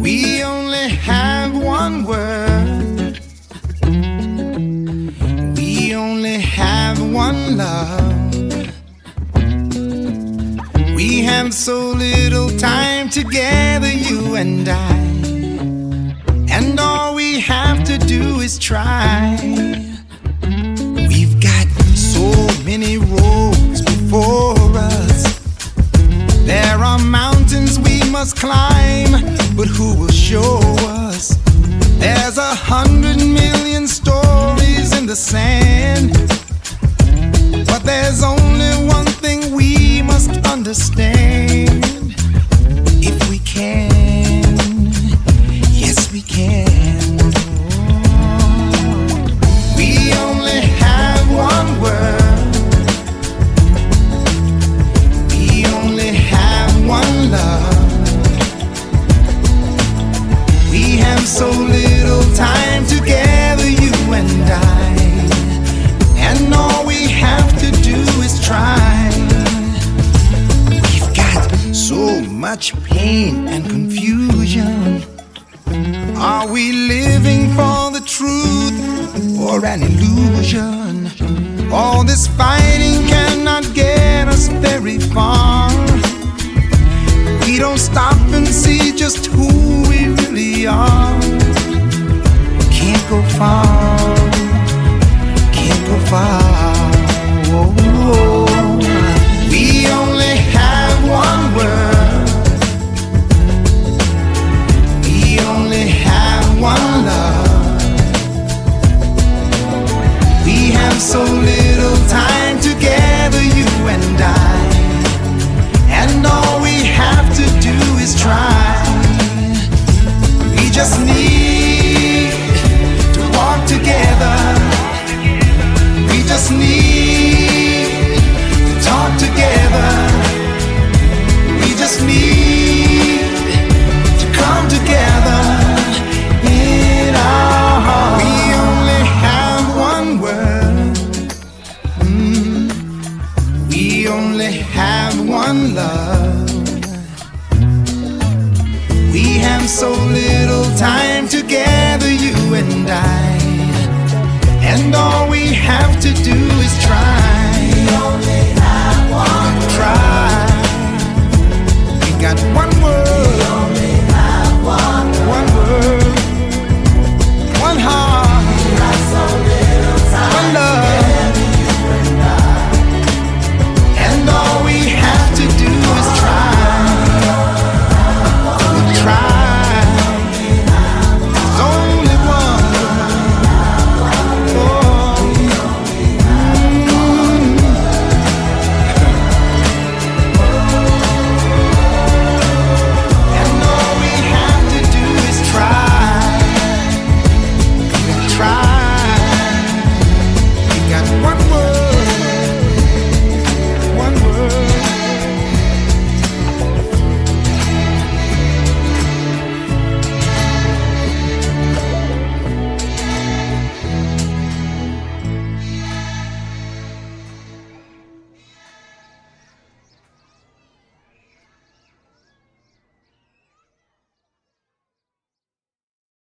We only have one word. We only have one love. We have so little time together, you and I. show us? There's a hundred million stories in the sand. But there's only one thing we must understand. Time together, you and I. And all we have to do is try. We've got so much pain and confusion. Are we living for the truth or an illusion? All this fighting cannot get us very far. We don't stop and see just who we really are. Go far, can't go far. We only have one word. We only have one love. We have so little time together, you and I. And all Have so little time together, you and I. And all we have to do is try.